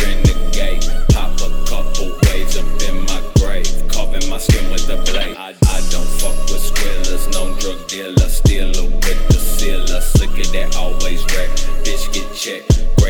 renegade. Pop a couple waves up in my grave, carving my skin with a blade. I, I don't fuck with squillers, no drug dealer, stealer with the sealer, sick of that always wreck. Bitch get checked.